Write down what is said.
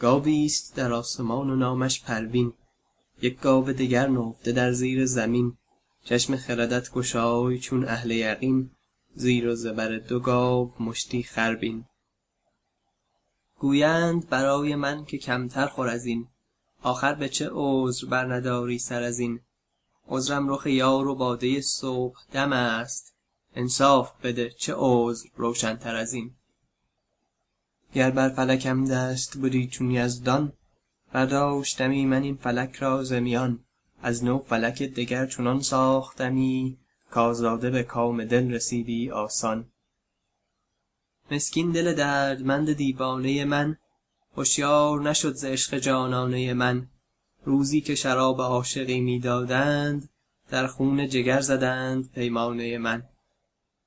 گاویست در آسمان و نامش پروین. یک گاو دگر نهفته در زیر زمین. چشم خردت گشای چون اهل یقین. زیر و زبر دو گاو مشتی خر بین گویند برای من که کمتر خور از این. آخر به چه عذر بر نداری سر از این؟ عذرم رخ یار و باده صبحدم است. انصاف بده چه عذر روشن تر از این؟ گر بر فلکم دست بدی چون یزدان برداشتمی من این فلک را ز میان. از نو فلک دگر چنان ساختمی کآزاده به کام دل رسیدی آسان. مسکین دل دردمند دیوانه من هشیار نشد ز عشق جانانه من. روزی که شراب عاشقی می دادند در خون جگر زدند پیمانه من.